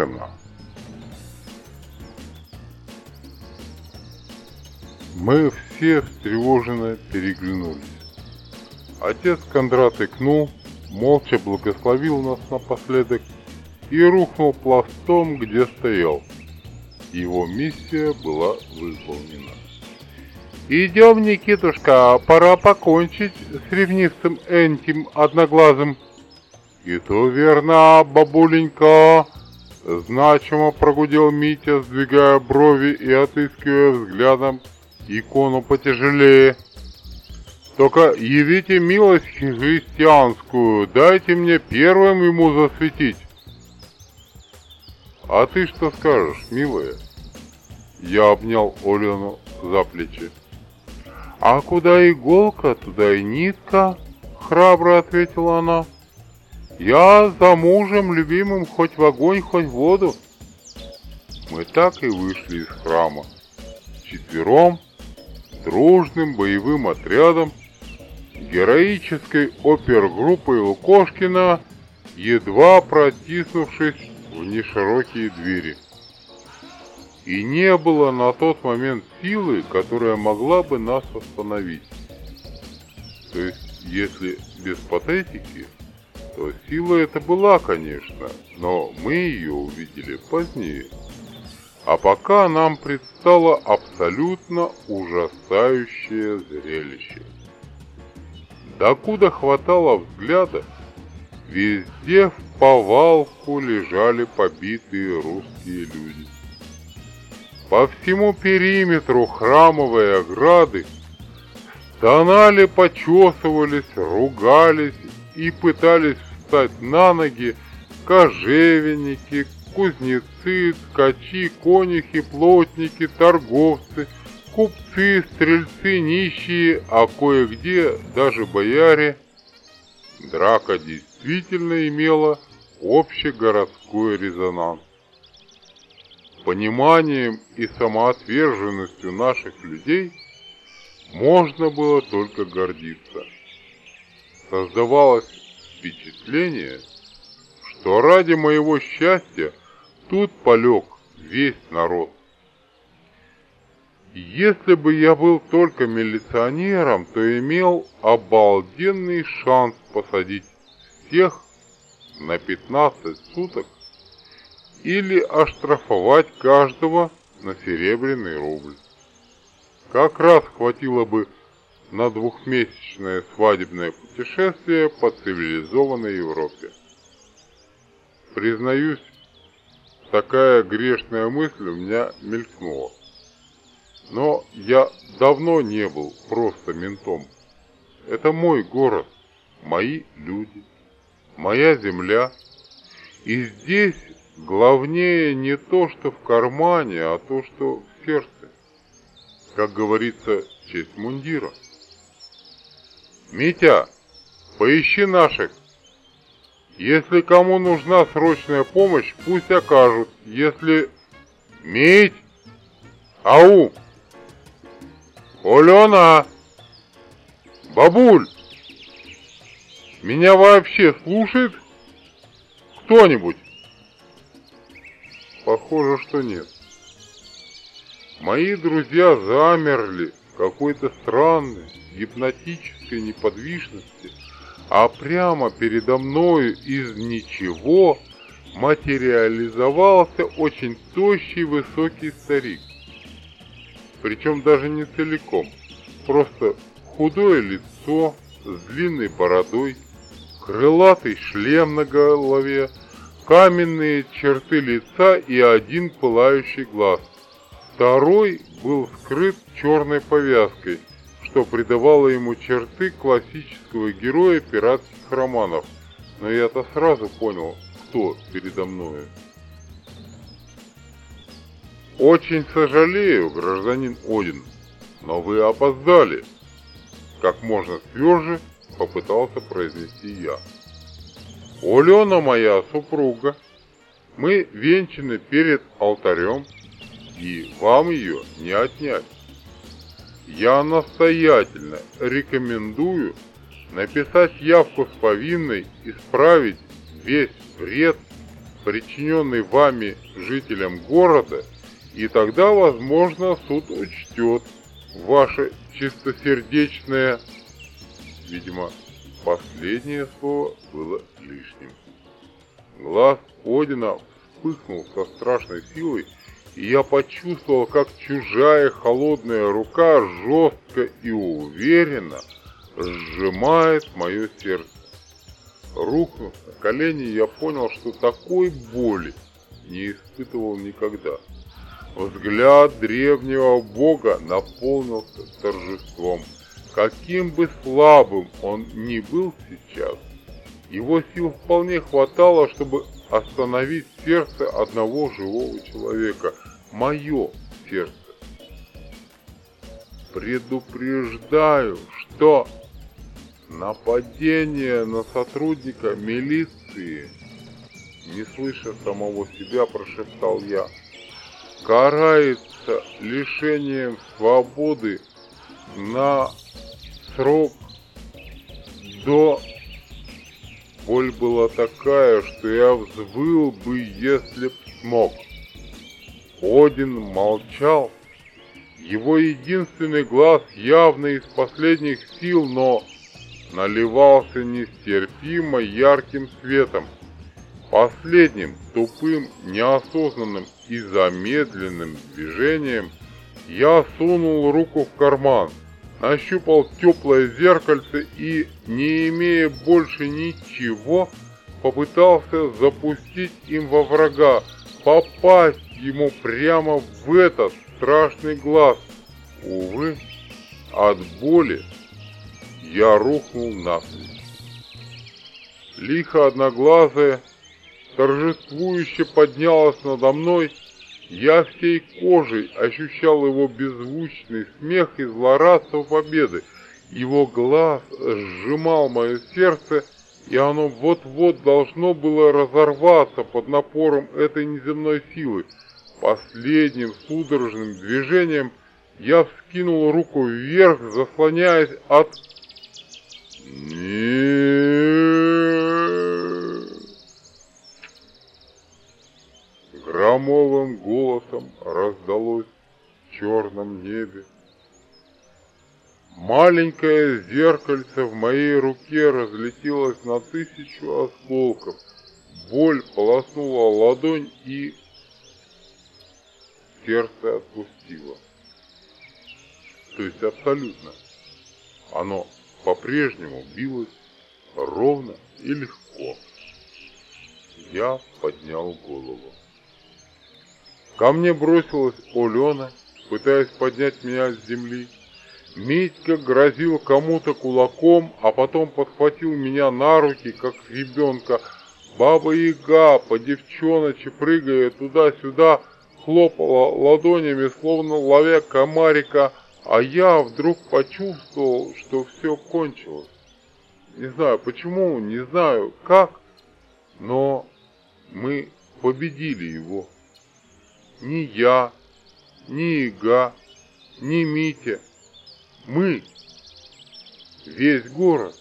тишина. Мы все встревоженно переглянулись. Отец Кондрат икнул, молча благословил нас напоследок и рухнул пластом, где стоял. Его миссия была выполнена. «Идем, Никитушка, пора покончить с ревнивцем Энтим Одноглазым». «И то верно, бабуленька!» Значимо прогудел Митя, сдвигая брови и отыскивая взглядом икону потяжелее. Только явите милость христианскую, дайте мне первым ему засветить. А ты что скажешь, милая? Я обнял Олену за плечи. А куда иголка, туда и нитка, храбро ответила она. Я за мужем любимым хоть в огонь, хоть в воду. Мы так и вышли из храма. Четвером дружным боевым отрядом героической опергруппой Лукошкина, едва протиснувшись в неширокие двери. И не было на тот момент силы, которая могла бы нас остановить. То есть, если без патетики, то сила это была, конечно, но мы ее увидели позднее. А пока нам предстало абсолютно ужасающее зрелище. Докуда хватало взгляда, везде в повалку лежали побитые русские люди. По всему периметру храмовой ограды стонали, почесывались, ругались и пытались встать на ноги кожевенники, кузнецы, ткачи, конюхи, плотники, торговцы, купцы, стрельцы, нищие, а кое-где даже бояре. Драка действительно имела общегородской резонанс. Пониманием и самоотверженностью наших людей можно было только гордиться. Создавалось впечатление, что ради моего счастья тут полег весь народ. Если бы я был только милиционером, то имел обалденный шанс посадить всех на 15 суток или оштрафовать каждого на серебряный рубль. Как раз хватило бы на двухмесячное свадебное путешествие по цивилизованной Европе. Признаюсь, Такая грешная мысль у меня мелькнула. Но я давно не был просто ментом. Это мой город, мои люди, моя земля. И здесь главнее не то, что в кармане, а то, что в сердце. Как говорится, честь мундира. Митя, поищи наших если кому нужна срочная помощь, пусть окажут. Если... Медь! Ау! Олена! Бабуль! Меня вообще слушает кто-нибудь? Похоже, что нет. Мои друзья замерли какой-то странной, гипнотической неподвижности, а прямо передо мною из ничего материализовался очень тощий высокий старик. Причем даже не целиком, просто худое лицо с длинной бородой, крылатый шлем на голове, каменные черты лица и один пылающий глаз. Второй был скрыт черной повязкой – что придавало ему черты классического героя пиратских романов, но я-то сразу понял, кто передо мною. «Очень сожалею, гражданин Один, но вы опоздали», как можно тверже попытался произнести я. «Олена моя супруга, мы венчаны перед алтарем, и вам ее не отнять». Я настоятельно рекомендую написать явку с повинной, исправить весь вред, причиненный вами жителям города, и тогда, возможно, суд учтет ваше чистосердечное... Видимо, последнее слово было лишним. Глаз Одина вспыхнул со страшной силой, я почувствовал, как чужая холодная рука жестко и уверенно сжимает мое сердце. Рухнув на колени, я понял, что такой боли не испытывал никогда. Взгляд древнего бога наполнился торжеством. Каким бы слабым он ни был сейчас, его сил вполне хватало, чтобы остановить сердце одного живого человека. Мое сердце. Предупреждаю, что нападение на сотрудника милиции, не слыша самого себя, прошептал я, карается лишением свободы на срок до Боль была такая, что я взвыл бы, если б смог. Один молчал. Его единственный глаз явно из последних сил, но наливался нестерпимо ярким светом. Последним, тупым, неосознанным и замедленным движением я сунул руку в карман – ощупал теплое зеркальце и, не имея больше ничего, попытался запустить им во врага, попасть ему прямо в этот страшный глаз. Увы, от боли я рухнул насмерть. Лихо одноглазая торжествующе поднялась надо мной я всей кожей ощущал его беззвучный смех и злорадство победы. Его глаз сжимал мое сердце, и оно вот-вот должно было разорваться под напором этой неземной силы. Последним судорожным движением я вскинул руку вверх, заслоняясь от... Нет! Громовым голосом раздалось в черном небе. Маленькое зеркальце в моей руке разлетелось на тысячу осколков. Боль полоснула ладонь и сердце отпустило. То есть абсолютно. Оно по-прежнему билось ровно и легко. Я поднял голову. Ко мне бросилась Олена, пытаясь поднять меня с земли. Митька грозил кому-то кулаком, а потом подхватил меня на руки, как ребенка. Баба-яга, по девчоночи прыгая туда-сюда, хлопала ладонями, словно ловя комарика, а я вдруг почувствовал, что все кончилось. Не знаю почему, не знаю как, но мы победили его ни я, ни Ига, ни Митя. Мы, весь город,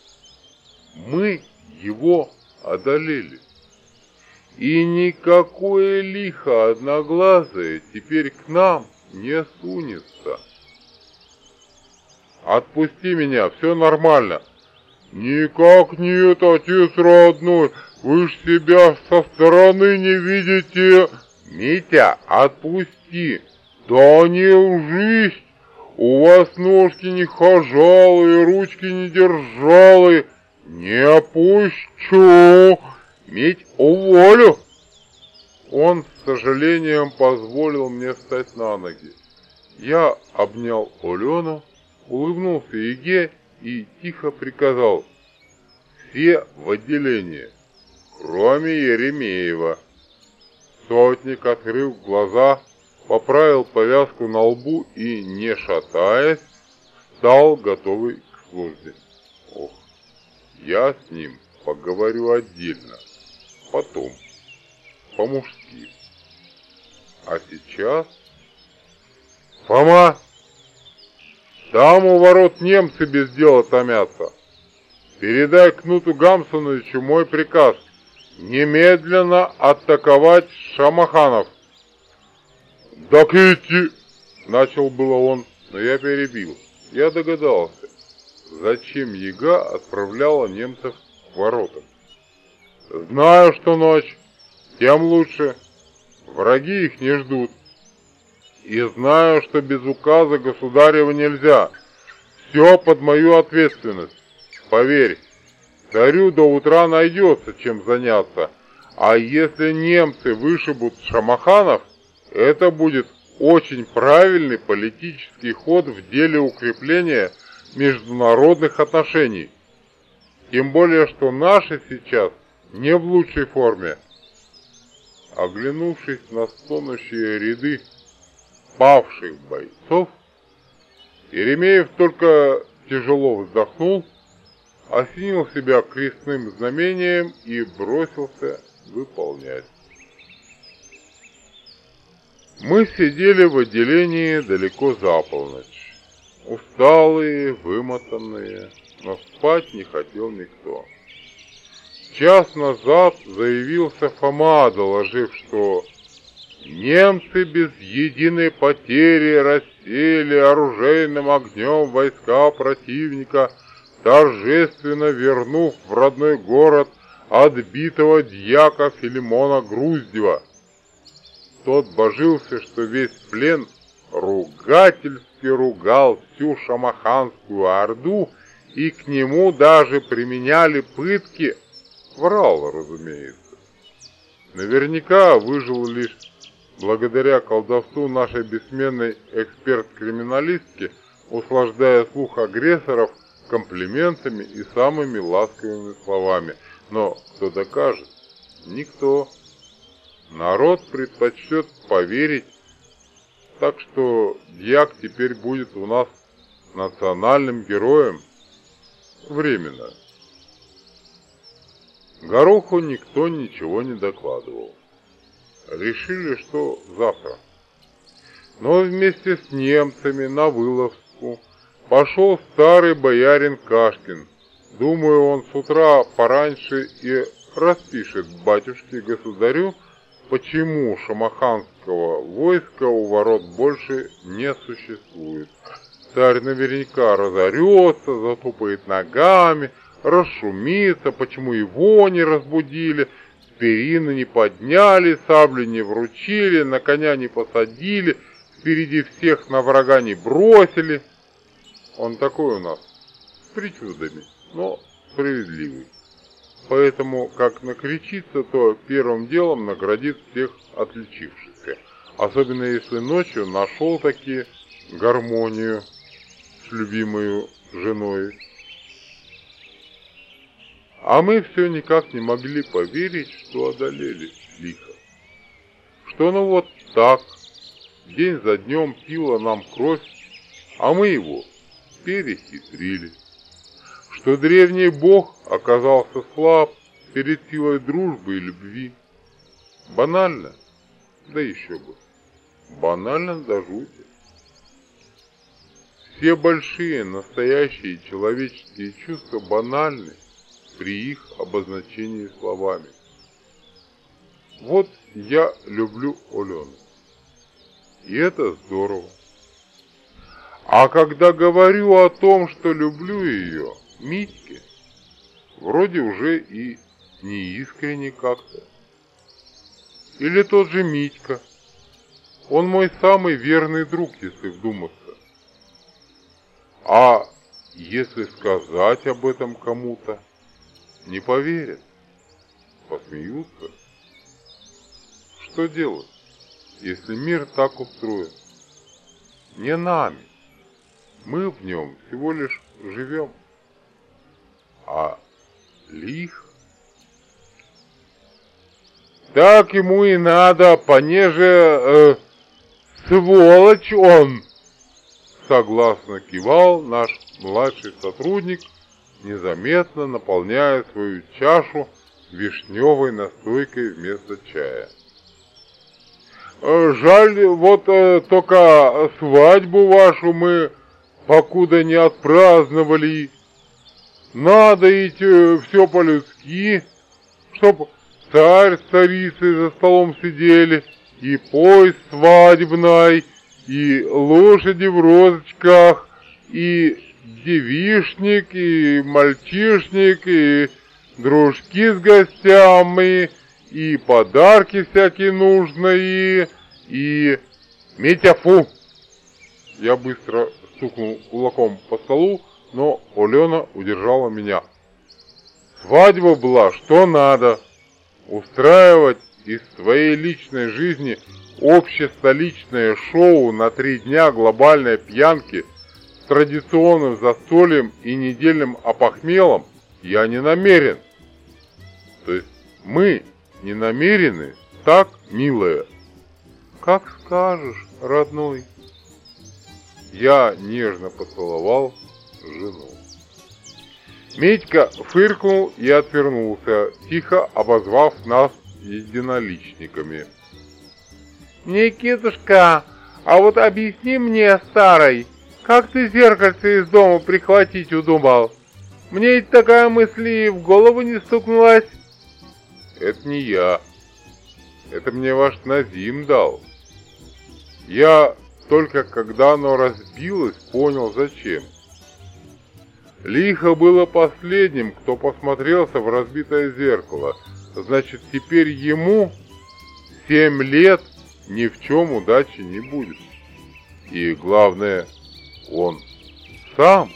мы его одолели. И никакое лихо одноглазое теперь к нам не сунется. Отпусти меня, все нормально. Никак нет, отец родной, вы ж себя со стороны не видите. «Митя, отпусти!» «Да не ужись! У вас ножки не хожалые, ручки не держалые!» «Не пущу! Мить, уволю!» Он с сожалением позволил мне встать на ноги. Я обнял Олену, улыбнулся Еге и тихо приказал «Все в отделение, кроме Еремеева». Сотник, открыв глаза, поправил повязку на лбу и, не шатаясь, стал готовый к службе. Ох, я с ним поговорю отдельно, потом, по-мужски. А сейчас... Фома! Там у ворот немцы без дела томятся. Передай Кнуту Гамсоновичу мой приказ немедленно атаковать шамаханов. Так начал было он, но я перебил. Я догадался, зачем яга отправляла немцев к воротам. Знаю, что ночь, тем лучше. Враги их не ждут. И знаю, что без указа государева нельзя. Все под мою ответственность. Поверь, царю до утра найдется чем заняться. А если немцы вышибут шамаханов, это будет очень правильный политический ход в деле укрепления международных отношений. Тем более, что наши сейчас не в лучшей форме. Оглянувшись на стонущие ряды павших бойцов, Еремеев только тяжело вздохнул, осенил себя крестным знамением и бросился выполнять. Мы сидели в отделении далеко за полночь. Усталые, вымотанные, но спать не хотел никто. Час назад заявился Фома, доложив, что немцы без единой потери рассеяли оружейным огнем войска противника, торжественно вернув в родной город отбитого дьяка Филимона Груздева. Тот божился, что весь плен ругательски ругал всю шамаханскую орду, и к нему даже применяли пытки – Врал, разумеется. Наверняка выжил лишь благодаря колдовству нашей бессменной эксперт-криминалистки, услаждая слух агрессоров комплиментами и самыми ласковыми словами. Но кто докажет? Никто. Народ предпочтет поверить. Так что Дьяк теперь будет у нас национальным героем. Временно. Гороху никто ничего не докладывал. Решили, что завтра. Но вместе с немцами на вылазку пошел старый боярин Кашкин. Думаю, он с утра пораньше и распишет батюшке-государю, почему шамаханского войска у ворот больше не существует. Царь наверняка разорется, затупает ногами, расшумится, почему его не разбудили, перины не подняли, сабли не вручили, на коня не посадили, впереди всех на врага не бросили. Он такой у нас, с причудами, но справедливый. Поэтому, как накричится, то первым делом наградит всех отличившихся. Особенно если ночью нашел таки гармонию с любимой женой. А мы все никак не могли поверить, что одолели лихо. Что ну вот так, день за днем пила нам кровь, а мы его перехитрили. Что древний бог оказался слаб перед силой дружбы и любви. Банально, да еще бы, банально до жути. Все большие, настоящие человеческие чувства банальны при их обозначении словами. Вот я люблю Олену. И это здорово. А когда говорю о том, что люблю ее, Митьке, вроде уже и не искренне как-то. Или тот же Митька. Он мой самый верный друг, если вдуматься. А если сказать об этом кому-то, не поверят, посмеются. Что делать, если мир так устроен? Не нами. Мы в нем всего лишь живем. А лих... Так ему и надо, понеже... Э, сволочь он! Согласно кивал наш младший сотрудник – незаметно наполняя свою чашу вишневой настойкой вместо чая. «Жаль, вот э, только свадьбу вашу мы покуда не отпраздновали. Надо идти все по-людски, чтоб царь с царицей за столом сидели, и поезд свадебный, и лошади в розочках, и девишник, и мальчишник, и дружки с гостями, и подарки всякие нужные, и... Митя, фу! Я быстро стукнул кулаком по столу, но Алена удержала меня. Свадьба была что надо. Устраивать из своей личной жизни общестоличное шоу на три дня глобальной пьянки с традиционным застольем и недельным опохмелом я не намерен. То есть мы не намерены, так, милая? Как скажешь, родной. Я нежно поцеловал жену. Медька фыркнул и отвернулся, тихо обозвав нас единоличниками. «Никитушка, а вот объясни мне, старой, как ты зеркальце из дома прихватить удумал? Мне ведь такая мысль и в голову не стукнулась». «Это не я. Это мне ваш Назим дал. Я только когда оно разбилось, понял зачем. Лихо было последним, кто посмотрелся в разбитое зеркало. Значит, теперь ему семь лет ни в чем удачи не будет. И главное, он сам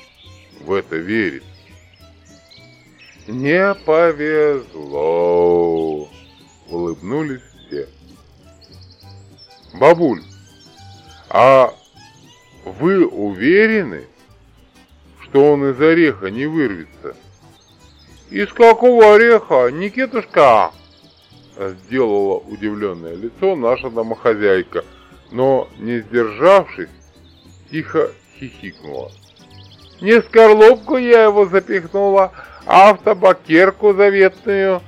в это верит. Не повезло, улыбнулись все. Бабуль, а вы уверены, что он из ореха не вырвется? Из какого ореха, Никитушка? Сделала удивленное лицо наша домохозяйка, но, не сдержавшись, тихо хихикнула. Не скорлупку я его запихнула, а в табакерку заветную.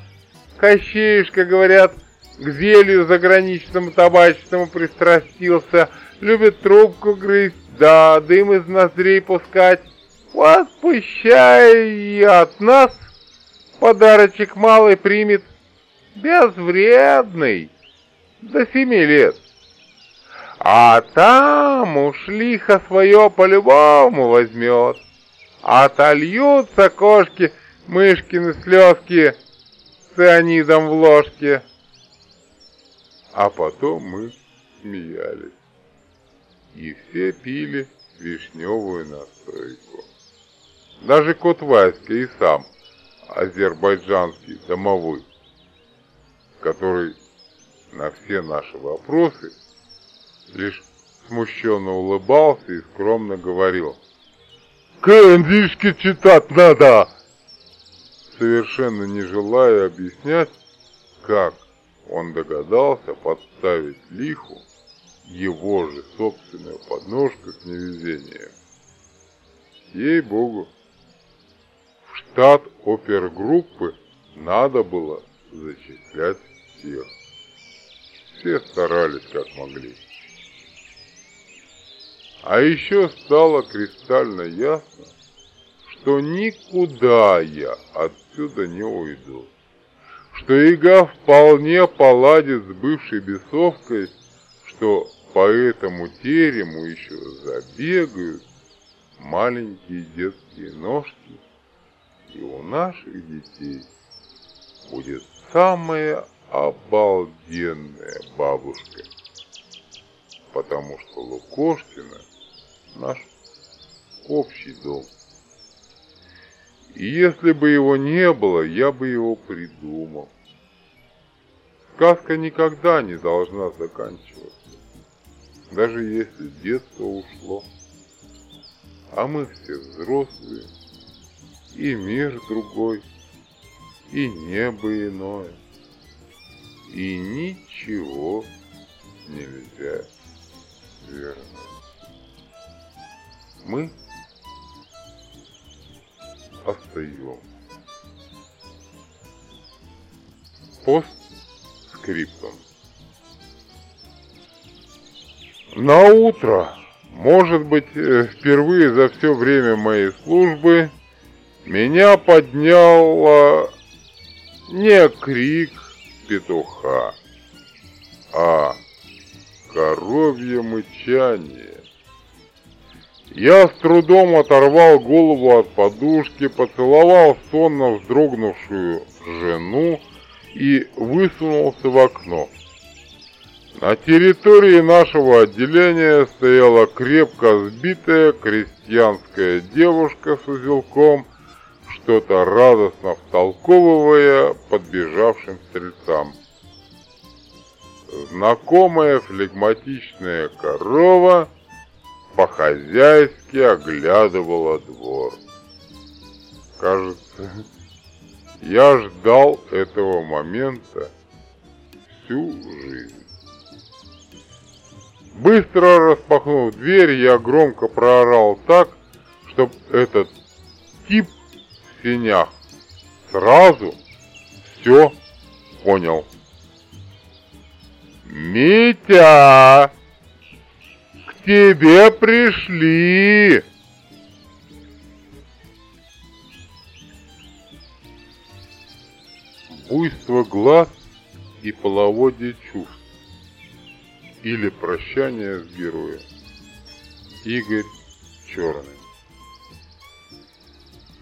Кощеюшка, говорят, к зелью заграничному табачному пристрастился – любит трубку грызть, да дым из ноздрей пускать. Вот пущай и от нас подарочек малый примет, безвредный, до семи лет. А там уж лихо свое по-любому возьмет. Отольются кошки, мышкины слезки цианидом в ложке. А потом мы смеялись и все пили вишневую настойку. Даже кот Васька и сам, азербайджанский домовой, который на все наши вопросы лишь смущенно улыбался и скромно говорил «Кандишки читать надо!» совершенно не желая объяснять, как он догадался подставить лиху его же собственную подножку с невезением. Ей-богу, в штат опергруппы надо было зачислять всех. Все старались как могли. А еще стало кристально ясно, что никуда я отсюда не уйду, что Ига вполне поладит с бывшей бесовкой, что по этому терему еще забегают маленькие детские ножки, и у наших детей будет самая обалденная бабушка, потому что Лукошкина наш общий дом. И если бы его не было, я бы его придумал. Сказка никогда не должна заканчиваться даже если детство ушло. А мы все взрослые, и мир другой, и небо иное, и ничего нельзя вернуть. Мы остаемся. Постскриптум. На утро, может быть, э, впервые за все время моей службы, меня поднял не крик петуха, а коровье мычание. Я с трудом оторвал голову от подушки, поцеловал сонно вздрогнувшую жену и высунулся в окно. На территории нашего отделения стояла крепко сбитая крестьянская девушка с узелком, что-то радостно втолковывая подбежавшим стрельцам. Знакомая флегматичная корова по-хозяйски оглядывала двор. Кажется, я ждал этого момента всю жизнь. Быстро распахнув дверь, я громко проорал так, чтобы этот тип в сенях сразу все понял. «Митя! К тебе пришли!» Буйство глаз и половодье чувств или прощание с героем. Игорь Черный.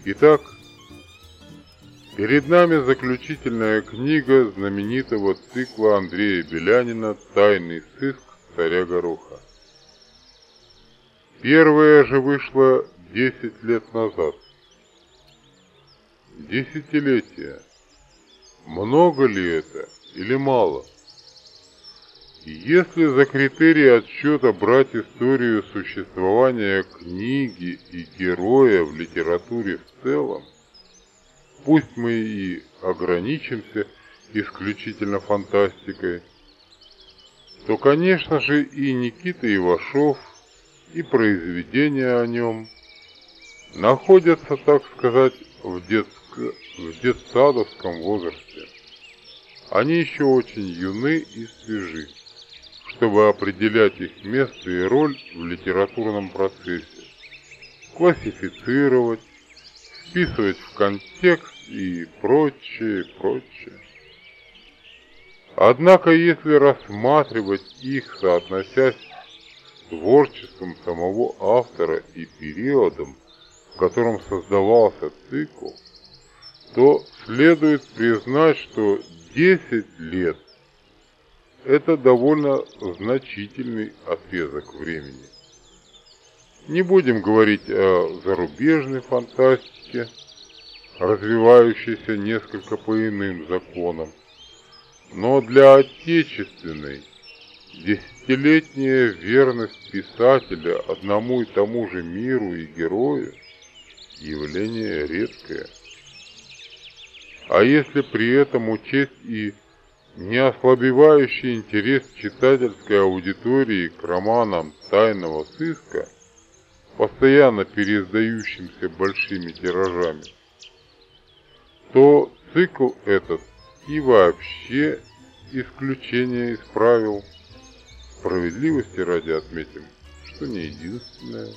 Итак, перед нами заключительная книга знаменитого цикла Андрея Белянина «Тайный сыск царя Гороха». Первая же вышла 10 лет назад. Десятилетия. Много ли это или мало? Если за критерий отсчета брать историю существования книги и героя в литературе в целом, пусть мы и ограничимся исключительно фантастикой, то, конечно же, и Никита Ивашов, и произведения о нем находятся, так сказать, в, детско... в детсадовском возрасте. Они еще очень юны и свежи чтобы определять их место и роль в литературном процессе, классифицировать, вписывать в контекст и прочее, прочее. Однако, если рассматривать их, соотносясь с творчеством самого автора и периодом, в котором создавался цикл, то следует признать, что 10 лет это довольно значительный отрезок времени. Не будем говорить о зарубежной фантастике, развивающейся несколько по иным законам, но для отечественной десятилетняя верность писателя одному и тому же миру и герою – явление редкое. А если при этом учесть и Неослабевающий интерес читательской аудитории к романам тайного сыска, постоянно переиздающимся большими тиражами, то цикл этот и вообще исключение из правил справедливости ради отметим, что не единственное.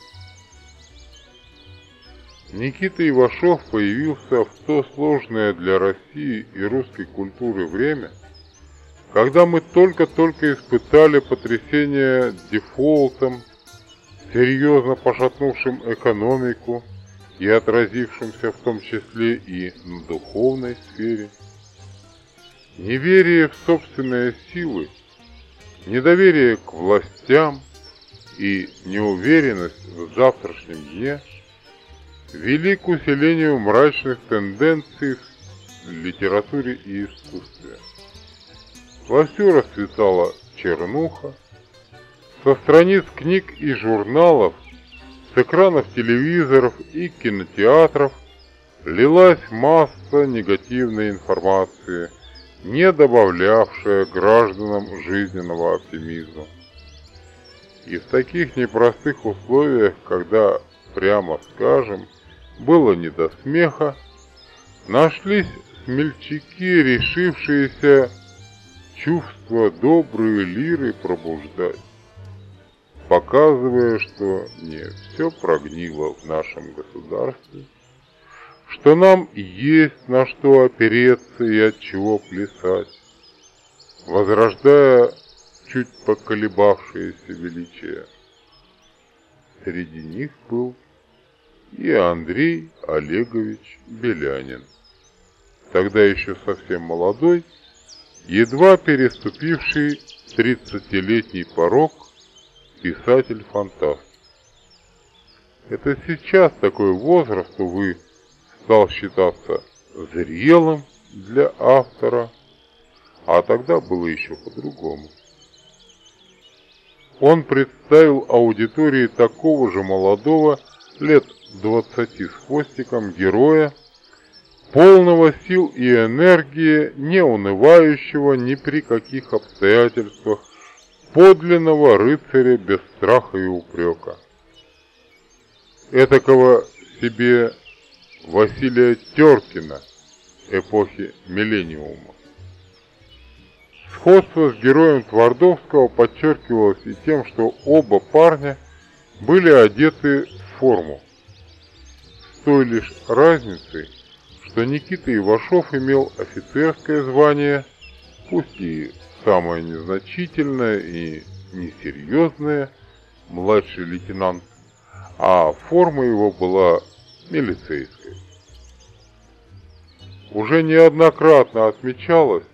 Никита Ивашов появился в то сложное для России и русской культуры время – когда мы только-только испытали потрясение дефолтом, серьезно пошатнувшим экономику и отразившимся в том числе и на духовной сфере, неверие в собственные силы, недоверие к властям и неуверенность в завтрашнем дне вели к усилению мрачных тенденций в литературе и искусстве. Вовсю расцветала чернуха. Со страниц книг и журналов, с экранов телевизоров и кинотеатров лилась масса негативной информации, не добавлявшая гражданам жизненного оптимизма. И в таких непростых условиях, когда, прямо скажем, было не до смеха, нашлись смельчаки, решившиеся чувство доброй лиры пробуждать, показывая, что не все прогнило в нашем государстве, что нам есть на что опереться и от чего плясать, возрождая чуть поколебавшееся величие. Среди них был и Андрей Олегович Белянин, тогда еще совсем молодой, едва переступивший тридцатилетний порог писатель-фантаст. Это сейчас такой возраст, увы, стал считаться зрелым для автора, а тогда было еще по-другому. Он представил аудитории такого же молодого, лет двадцати с хвостиком, героя, полного сил и энергии, не унывающего ни при каких обстоятельствах, подлинного рыцаря без страха и упрека. Этакого себе Василия Теркина эпохи Миллениума. Сходство с героем Твардовского подчеркивалось и тем, что оба парня были одеты в форму. С той лишь разницей, что Никита Ивашов имел офицерское звание, пусть и самое незначительное и несерьезное, младший лейтенант, а форма его была милицейской. Уже неоднократно отмечалось,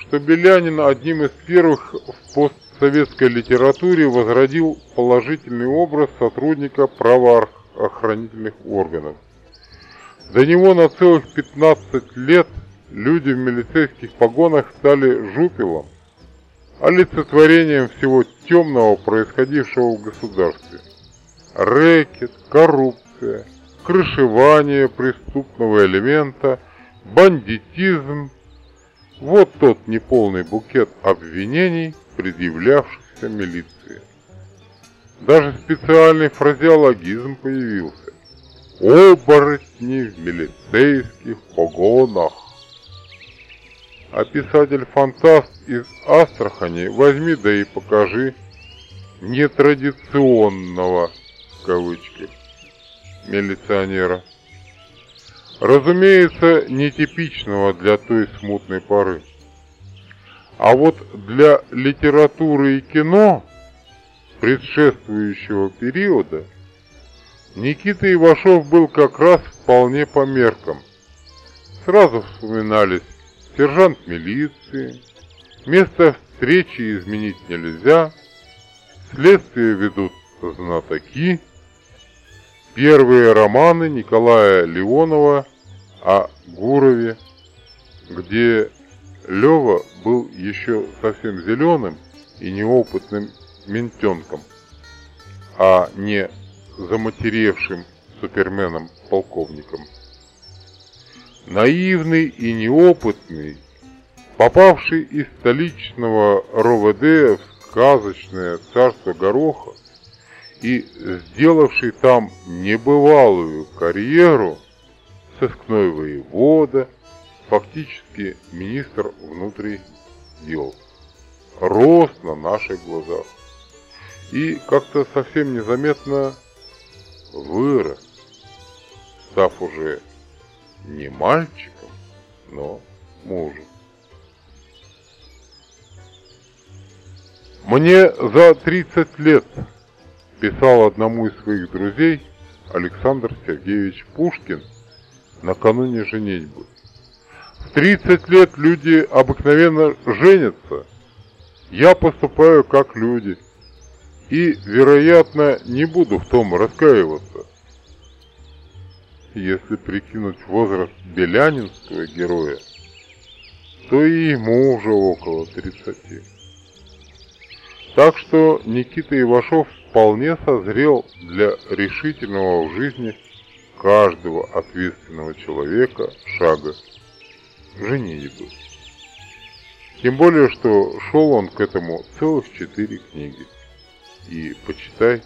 что Белянин одним из первых в постсоветской литературе возродил положительный образ сотрудника правоохранительных органов. До него на целых 15 лет люди в милицейских погонах стали жупелом, олицетворением всего темного, происходившего в государстве. Рэкет, коррупция, крышевание преступного элемента, бандитизм – вот тот неполный букет обвинений, предъявлявшихся милиции. Даже специальный фразеологизм появился. Оборотни в милицейских погонах. А писатель-фантаст из Астрахани возьми да и покажи нетрадиционного, в кавычках, милиционера. Разумеется, нетипичного для той смутной поры. А вот для литературы и кино предшествующего периода Никита Ивашов был как раз вполне по меркам. Сразу вспоминались сержант милиции, место встречи изменить нельзя, следствие ведут знатоки, Первые романы Николая Леонова о Гурове, где Лева был еще совсем зеленым и неопытным ментенком, а не заматеревшим суперменом-полковником. Наивный и неопытный, попавший из столичного РОВД в сказочное царство Гороха, и сделавший там небывалую карьеру, сыскной воевода, фактически министр внутренних дел, рос на наших глазах и как-то совсем незаметно вырос, став уже не мальчиком, но мужем. Мне за 30 лет писал одному из своих друзей Александр Сергеевич Пушкин накануне женитьбы. В 30 лет люди обыкновенно женятся. Я поступаю как люди. И, вероятно, не буду в том раскаиваться. Если прикинуть возраст белянинского героя, то и ему уже около 30. Так что Никита Ивашов вполне созрел для решительного в жизни каждого ответственного человека шага женитьбы. Тем более, что шел он к этому целых четыре книги. И, почитай,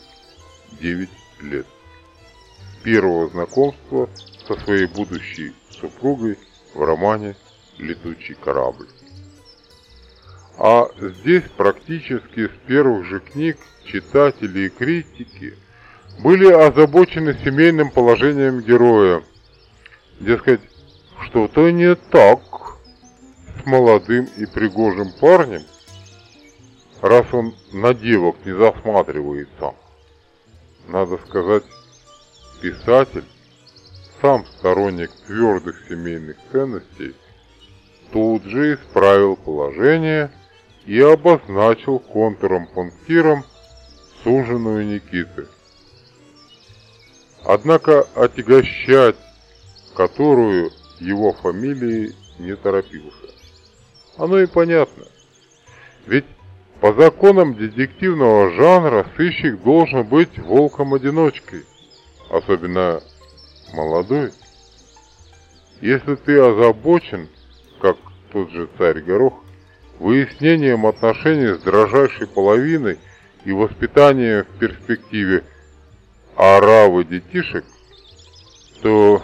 девять лет. Первого знакомства со своей будущей супругой в романе «Летучий корабль». А здесь практически с первых же книг читатели и критики были озабочены семейным положением героя. Дескать, что-то не так с молодым и пригожим парнем, раз он на девок не засматривается. Надо сказать, писатель, сам сторонник твердых семейных ценностей, тут же исправил положение и обозначил контуром-пунктиром суженую Никиты. Однако отягощать которую его фамилией не торопился. Оно и понятно. Ведь по законам детективного жанра сыщик должен быть волком-одиночкой, особенно молодой. Если ты озабочен, как тот же царь Горох, выяснением отношений с дрожайшей половиной и воспитанием в перспективе оравы детишек, то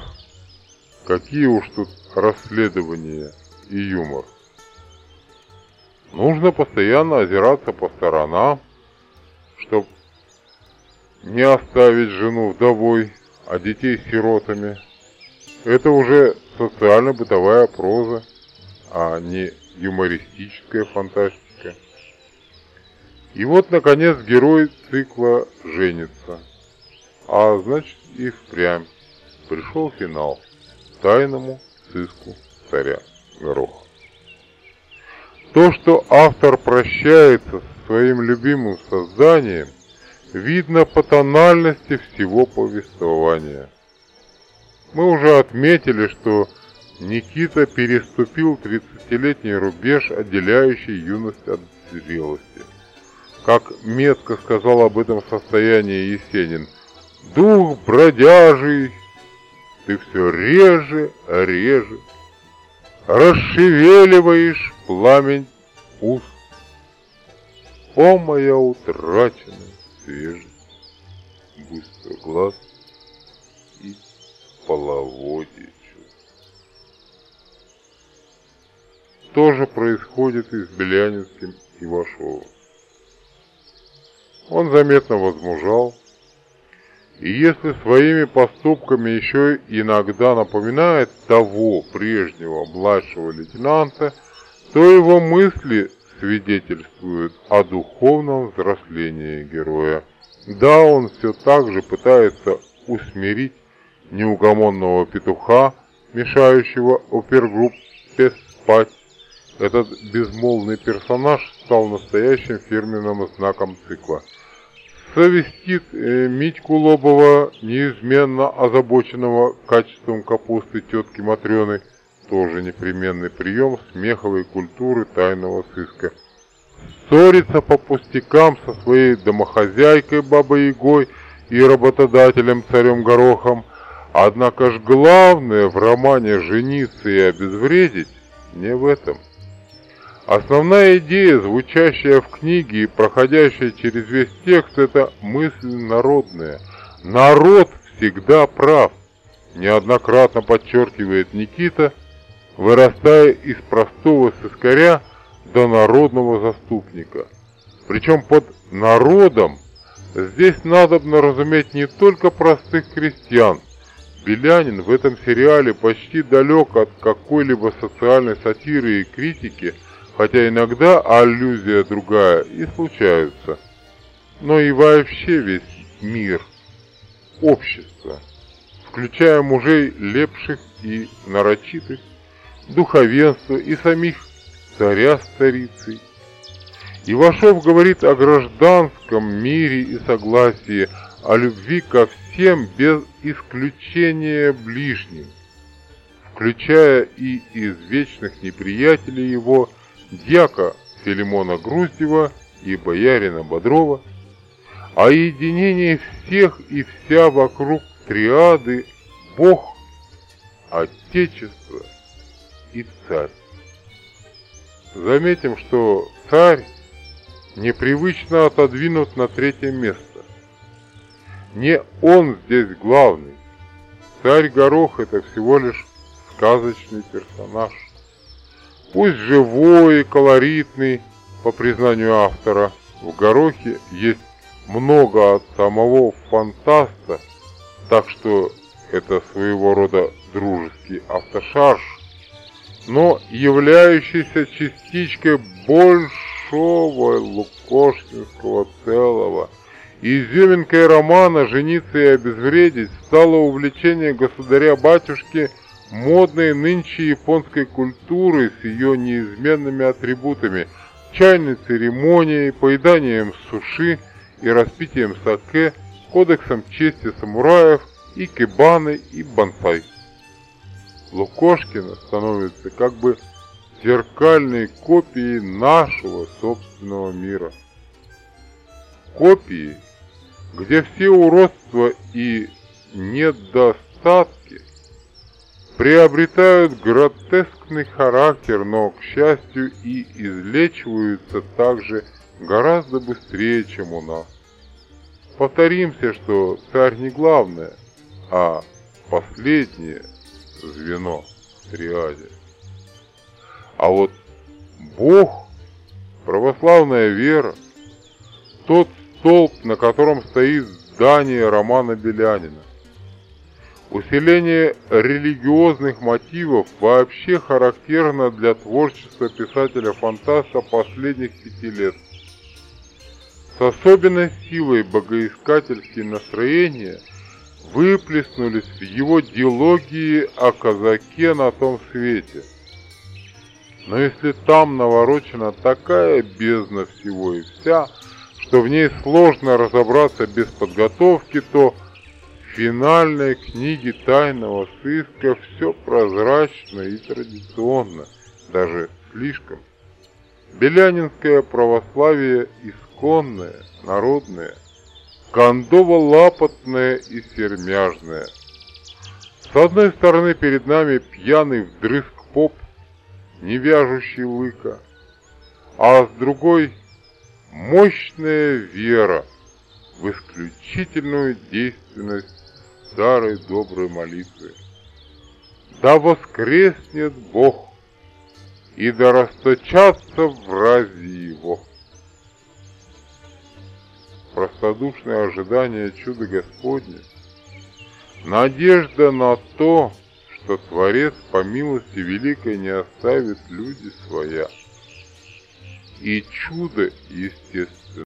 какие уж тут расследования и юмор. Нужно постоянно озираться по сторонам, чтобы не оставить жену вдовой, а детей сиротами. Это уже социально-бытовая проза, а не юмористическая фантастика. И вот, наконец, герой цикла женится. А значит и впрямь пришел финал тайному сыску царя Гороха. То, что автор прощается со своим любимым созданием, видно по тональности всего повествования. Мы уже отметили, что Никита переступил 30-летний рубеж, отделяющий юность от зрелости. Как метко сказал об этом состоянии Есенин, «Дух бродяжий, ты все реже, реже, расшевеливаешь пламень уст. О, моя утраченная свежесть, быстро глаз и половодье То же происходит и с Белянинским Ивашовым. Он заметно возмужал, и если своими поступками еще иногда напоминает того прежнего младшего лейтенанта, то его мысли свидетельствуют о духовном взрослении героя. Да, он все так же пытается усмирить неугомонного петуха, мешающего опергруппе спать. Этот безмолвный персонаж стал настоящим фирменным знаком цикла – совестит э, Митьку Лобова, неизменно озабоченного качеством капусты тетки Матрёны, тоже непременный прием смеховой культуры тайного сыска. Ссорится по пустякам со своей домохозяйкой Бабой Ягой и работодателем царем Горохом, однако ж главное в романе «Жениться и обезвредить» не в этом – Основная идея, звучащая в книге и проходящая через весь текст, это мысль народная. Народ всегда прав, неоднократно подчеркивает Никита, вырастая из простого сыскаря до народного заступника. Причем под народом здесь надобно разуметь не только простых крестьян. Белянин в этом сериале почти далек от какой-либо социальной сатиры и критики – хотя иногда аллюзия другая и случаются. Но и вообще весь мир, общество, включая мужей лепших и нарочитых, духовенство и самих царя с царицей. Ивашов говорит о гражданском мире и согласии, о любви ко всем без исключения ближним, включая и из вечных неприятелей его – дьяка Филимона Груздева и боярина Бодрова, о единении всех и вся вокруг триады Бог, Отечество и Царь. Заметим, что Царь непривычно отодвинут на третье место. Не он здесь главный. Царь Горох это всего лишь сказочный персонаж пусть живой и колоритный, по признанию автора, в Горохе есть много от самого фантаста, так что это своего рода дружеский автошарж. Но являющийся частичкой большого лукошкинского целого. Изюминкой романа «Жениться и обезвредить» стало увлечение государя-батюшки модной нынче японской культуры с ее неизменными атрибутами, чайной церемонией, поеданием суши и распитием саке, кодексом чести самураев и кебаны и бонсай. Лукошкина становится как бы зеркальной копией нашего собственного мира. Копией, где все уродства и недостатки приобретают гротескный характер, но, к счастью, и излечиваются также гораздо быстрее, чем у нас. Повторимся, что царь не главное, а последнее – звено триаде. А вот Бог, православная вера, тот столб, на котором стоит здание Романа Белянина. Усиление религиозных мотивов вообще характерно для творчества писателя-фантаста последних пяти лет. С особенной силой богоискательские настроения – выплеснулись в его диалогии о казаке на том свете. Но если там наворочена такая бездна всего и вся, что в ней сложно разобраться без подготовки, то в финальной книге тайного сыска все прозрачно и традиционно, даже слишком. Белянинское православие исконное, народное, кондово-лапотная и сермяжная. С одной стороны перед нами пьяный вдрызг поп, не вяжущий лыка, а с другой мощная вера в исключительную действенность старой доброй молитвы. Да воскреснет Бог, и да расточатся в разе Его простодушное ожидание чуда Господня, надежда на то, что Творец по милости великой не оставит люди своя. И чудо, естественно,